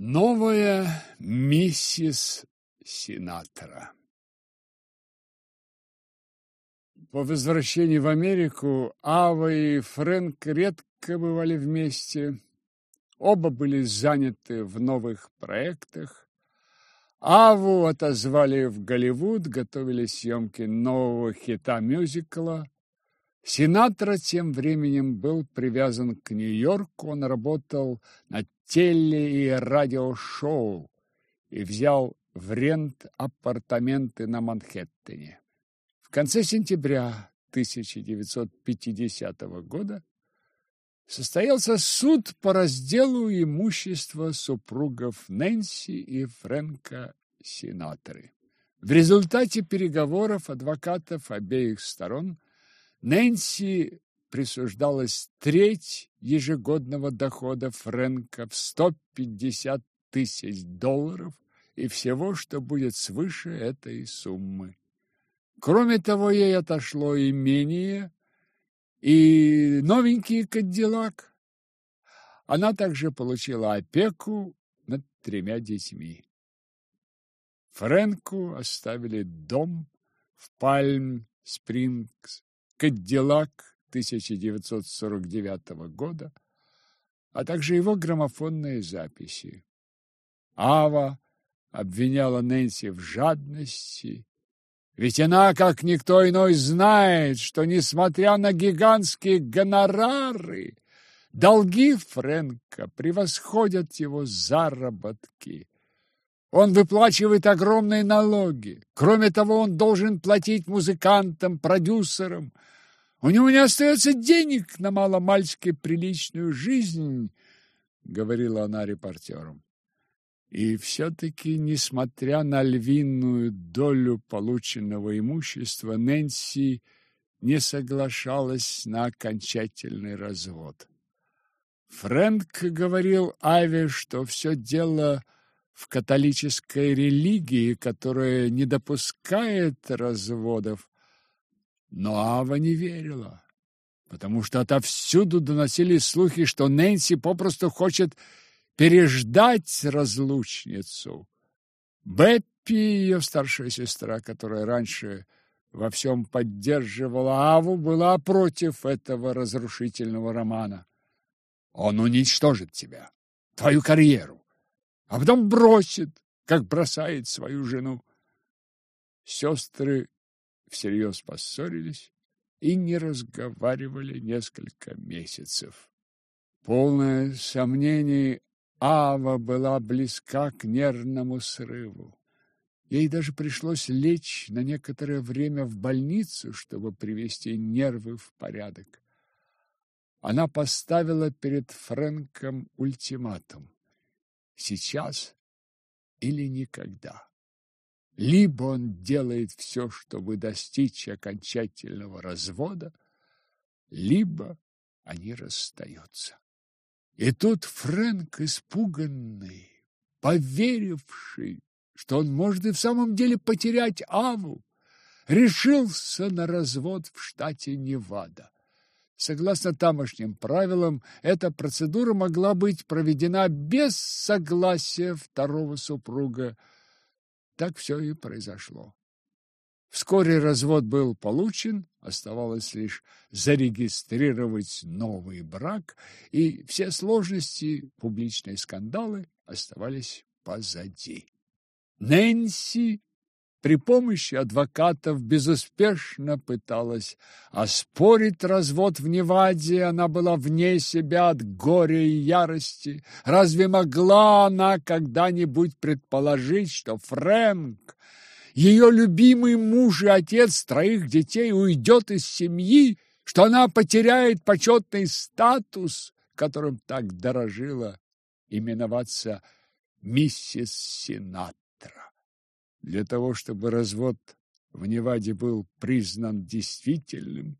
Новая миссис Синатра По возвращении в Америку Ава и Фрэнк редко бывали вместе. Оба были заняты в новых проектах. Аву отозвали в Голливуд, готовили съемки нового хита-мюзикла. Синатра тем временем был привязан к Нью-Йорку. Он работал на теле- и радиошоу и взял в рент апартаменты на Манхэттене. В конце сентября 1950 года состоялся суд по разделу имущества супругов Нэнси и Фрэнка Синатры. В результате переговоров адвокатов обеих сторон Нэнси присуждалась треть ежегодного дохода Фрэнка в 150 тысяч долларов и всего, что будет свыше этой суммы. Кроме того, ей отошло имение и новенький кадиллак. Она также получила опеку над тремя детьми. Фрэнку оставили дом в Пальм-Спрингс, кадиллак 1949 года, а также его граммофонные записи. Ава обвиняла Нэнси в жадности, ведь она, как никто иной, знает, что, несмотря на гигантские гонорары, долги Фрэнка превосходят его заработки. Он выплачивает огромные налоги. Кроме того, он должен платить музыкантам, продюсерам, у него не остается денег на маломальски приличную жизнь, говорила она репортерам. И все-таки, несмотря на львиную долю полученного имущества, Нэнси не соглашалась на окончательный развод. Фрэнк говорил Аве, что все дело в католической религии, которая не допускает разводов, но Ава не верила, потому что отовсюду доносились слухи, что Нэнси попросту хочет переждать разлучницу. Беппи, ее старшая сестра, которая раньше во всем поддерживала Аву, была против этого разрушительного романа. Он уничтожит тебя, твою карьеру, а потом бросит, как бросает свою жену. Сестры всерьез поссорились и не разговаривали несколько месяцев. Полное сомнений, Ава была близка к нервному срыву. Ей даже пришлось лечь на некоторое время в больницу, чтобы привести нервы в порядок. Она поставила перед Фрэнком ультиматум. Сейчас или никогда. Либо он делает все, чтобы достичь окончательного развода, либо они расстаются. И тут Фрэнк, испуганный, поверивший, что он может и в самом деле потерять Аву, решился на развод в штате Невада. Согласно тамошним правилам, эта процедура могла быть проведена без согласия второго супруга, так все и произошло. Вскоре развод был получен, оставалось лишь зарегистрировать новый брак, и все сложности, публичные скандалы оставались позади. Нэнси при помощи адвокатов безуспешно пыталась оспорить развод в Неваде. Она была вне себя от горя и ярости. Разве могла она когда-нибудь предположить, что Фрэнк, ее любимый муж и отец троих детей, уйдет из семьи, что она потеряет почетный статус, которым так дорожила именоваться миссис Сенатра? Для того, чтобы развод в Неваде был признан действительным,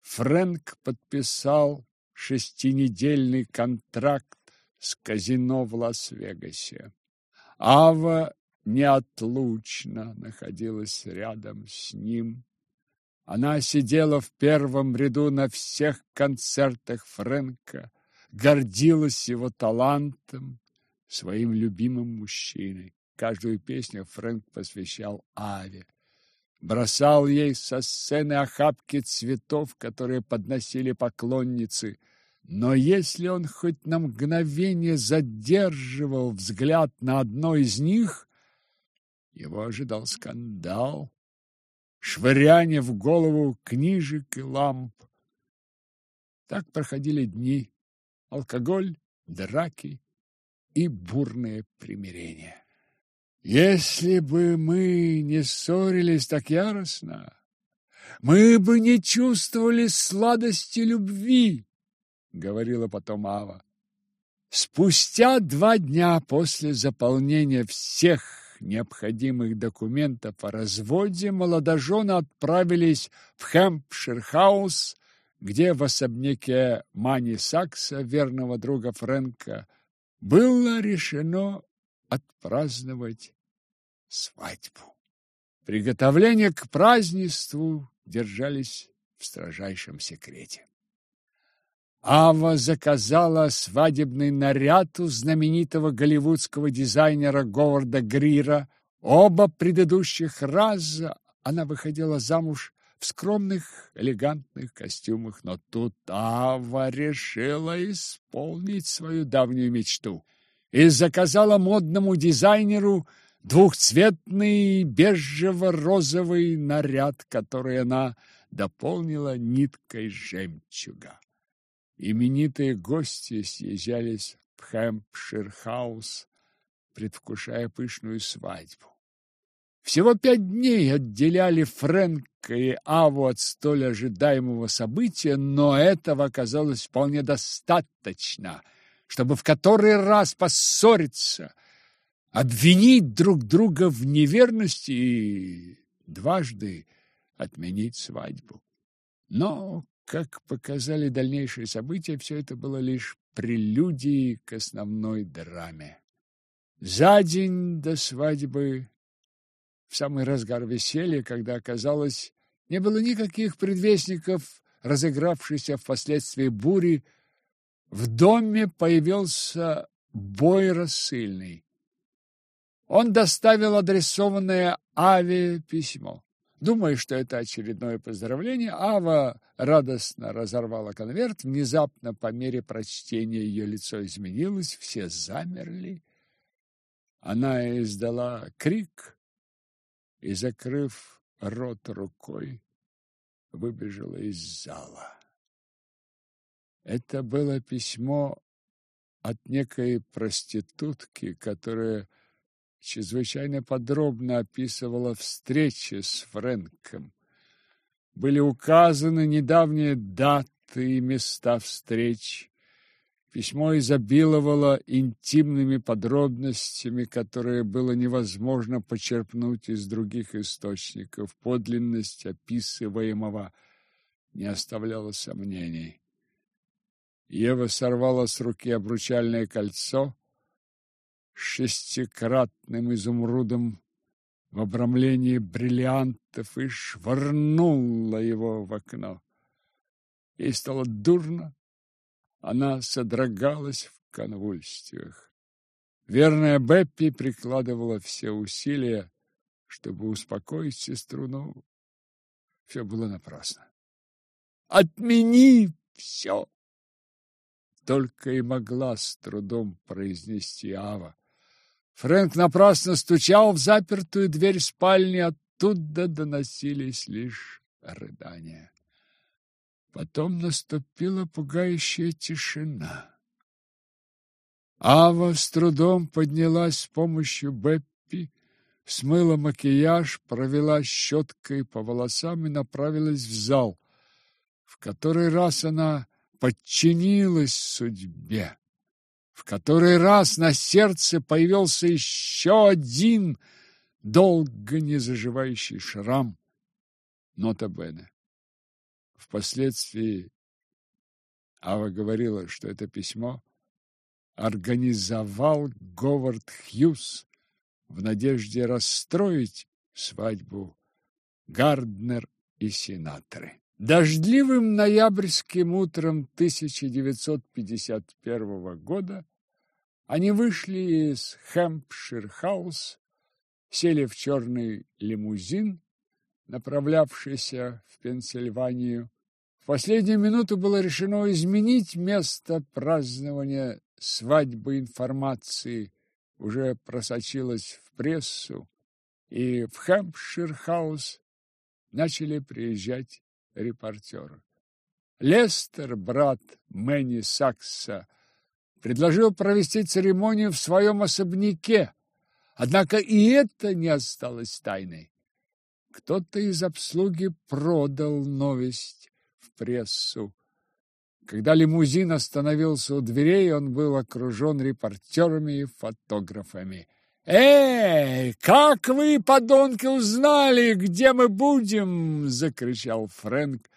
Фрэнк подписал шестинедельный контракт с казино в Лас-Вегасе. Ава неотлучно находилась рядом с ним. Она сидела в первом ряду на всех концертах Фрэнка, гордилась его талантом, своим любимым мужчиной. Каждую песню Фрэнк посвящал Аве. Бросал ей со сцены охапки цветов, которые подносили поклонницы. Но если он хоть на мгновение задерживал взгляд на одной из них, его ожидал скандал, швыряние в голову книжек и ламп. Так проходили дни. Алкоголь, драки и бурные примирения. Если бы мы не ссорились так яростно, мы бы не чувствовали сладости любви, говорила потом Ава. Спустя два дня после заполнения всех необходимых документов о разводе молодожены отправились в Хэмпшир-хаус, где в особняке Мэнни Сакса, верного друга Фрэнка, было решено отпраздновать свадьбу. Приготовления к празднеству держались в строжайшем секрете. Ава заказала свадебный наряд у знаменитого голливудского дизайнера Говарда Грира. Оба предыдущих раза она выходила замуж в скромных, элегантных костюмах, но тут Ава решила исполнить свою давнюю мечту и заказала модному дизайнеру двухцветный бежево-розовый наряд, который она дополнила ниткой жемчуга. Именитые гости съезжались в Хэмпшир-хаус, предвкушая пышную свадьбу. Всего пять дней отделяли Фрэнка и Аву от столь ожидаемого события, но этого оказалось вполне достаточно, чтобы в который раз поссориться, обвинить друг друга в неверности и дважды отменить свадьбу. Но как показали дальнейшие события, все это было лишь прелюдией к основной драме. За день до свадьбы, в самый разгар веселья, когда оказалось, не было никаких предвестников разыгравшейся впоследствии бури, в доме появился бой рассыльный. Он доставил адресованное Аве письмо. Думая, что это очередное поздравление, Ава радостно разорвала конверт. Внезапно, по мере прочтения, ее лицо изменилось, все замерли. Она издала крик и, закрыв рот рукой, выбежала из зала. Это было письмо от некой проститутки, которая чрезвычайно подробно описывала встречи с Фрэнком. Были указаны недавние даты и места встреч. Письмо изобиловало интимными подробностями, которые было невозможно почерпнуть из других источников. Подлинность описываемого не оставляла сомнений. Ева сорвала с руки обручальное кольцо шестикратным изумрудом в обрамлении бриллиантов и швырнула его в окно. Ей стало дурно, она содрогалась в конвульсиях. Верная Беппи прикладывала все усилия, чтобы успокоить сестру, но все было напрасно. «Отмени все!» Только и могла с трудом произнести Ава. Фрэнк напрасно стучал в запертую дверь спальни, оттуда доносились лишь рыдания. Потом наступила пугающая тишина. Ава с трудом поднялась с помощью Беппи, смыла макияж, провела щеткой по волосам и направилась в зал. В который раз она подчинилась судьбе в который раз на сердце появился еще один долго не заживающий шрам. Нота Бене. Впоследствии Ава говорила, что это письмо организовал Говард Хьюз в надежде расстроить свадьбу Гарднер и Синатры. Дождливым ноябрьским утром 1951 года Они вышли из Хэмпшир-хаус, сели в черный лимузин, направлявшийся в Пенсильванию. В последнюю минуту было решено изменить место празднования свадьбы информация уже просочилась в прессу, и в Хэмпшир-хаус начали приезжать репортеры. Лестер, брат Мэнни Сакса, предложил провести церемонию в своем особняке, однако и это не осталось тайной. Кто-то из обслуги продал новость в прессу. Когда лимузин остановился у дверей, он был окружен репортерами и фотографами. «Эй, как вы, подонки, узнали, где мы будем?» — закричал Фрэнк,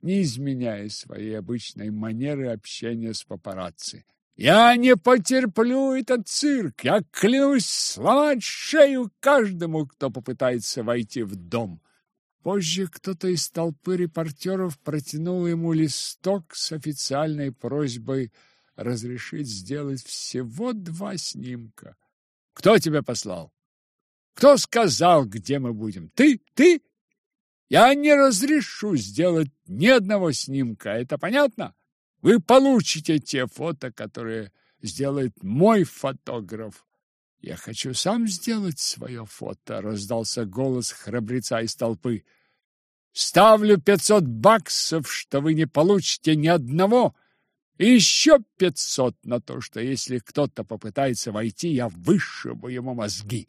не изменяя своей обычной манеры общения с папарацци. «Я не потерплю этот цирк! Я клянусь сломать шею каждому, кто попытается войти в дом!» Позже кто-то из толпы репортеров протянул ему листок с официальной просьбой разрешить сделать всего два снимка. «Кто тебя послал? Кто сказал, где мы будем? Ты? Ты? Я не разрешу сделать ни одного снимка, это понятно? Вы получите те фото, которые сделает мой фотограф. Я хочу сам сделать свое фото, раздался голос храбреца из толпы. Ставлю пятьсот баксов, что вы не получите ни одного, и еще пятьсот на то, что если кто-то попытается войти, я вышибу ему мозги.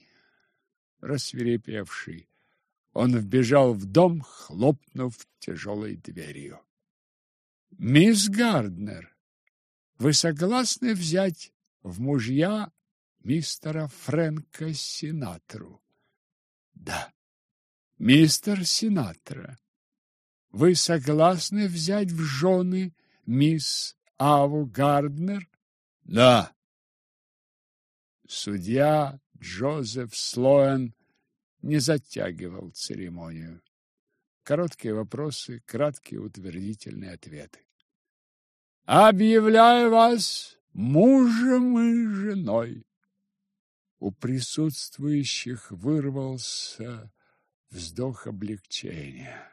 Рассверепевший, он вбежал в дом, хлопнув тяжелой дверью. «Мисс Гарднер, вы согласны взять в мужья мистера Фрэнка Синатру?» «Да». «Мистер Синатра, вы согласны взять в жены мисс Аву Гарднер?» «Да». Судья Джозеф Слоэн не затягивал церемонию. Короткие вопросы, краткие утвердительные ответы. «Объявляю вас мужем и женой!» У присутствующих вырвался вздох облегчения.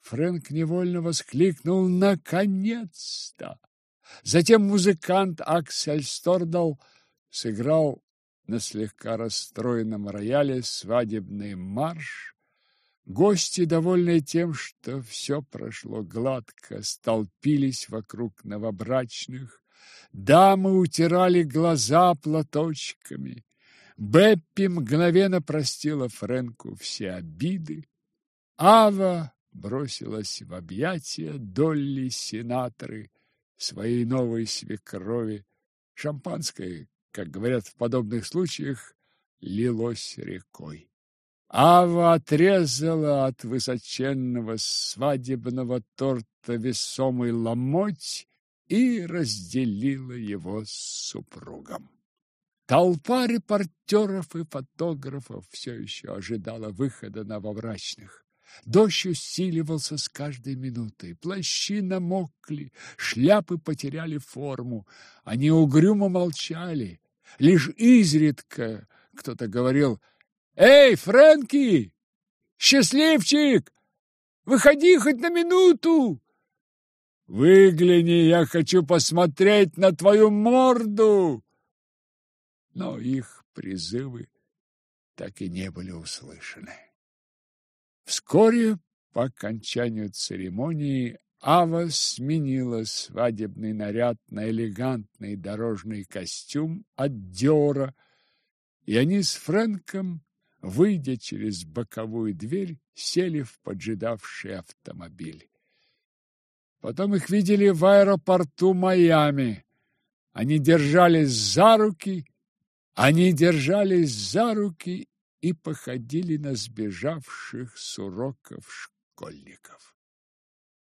Фрэнк невольно воскликнул «Наконец-то!». Затем музыкант Аксель Стордал сыграл на слегка расстроенном рояле свадебный марш. Гости, довольные тем, что все прошло гладко, столпились вокруг новобрачных. Дамы утирали глаза платочками. Беппи мгновенно простила Фрэнку все обиды. Ава бросилась в объятия Долли сенаторы своей новой свекрови. Шампанское как говорят в подобных случаях, лилось рекой. Ава отрезала от высоченного свадебного торта весомый ломоть и разделила его с супругом. Толпа репортеров и фотографов все еще ожидала выхода новобрачных. Дождь усиливался с каждой минутой. Плащи намокли, шляпы потеряли форму. Они угрюмо молчали. Лишь изредка кто-то говорил «Эй, Фрэнки! Счастливчик! Выходи хоть на минуту!» «Выгляни, я хочу посмотреть на твою морду!» Но их призывы так и не были услышаны. Вскоре по окончанию церемонии Ава сменила свадебный наряд на элегантный дорожный костюм от Диора, и они с Фрэнком, выйдя через боковую дверь, сели в поджидавший автомобиль. Потом их видели в аэропорту Майами. Они держались за руки, они держались за руки и походили на сбежавших с уроков школьников.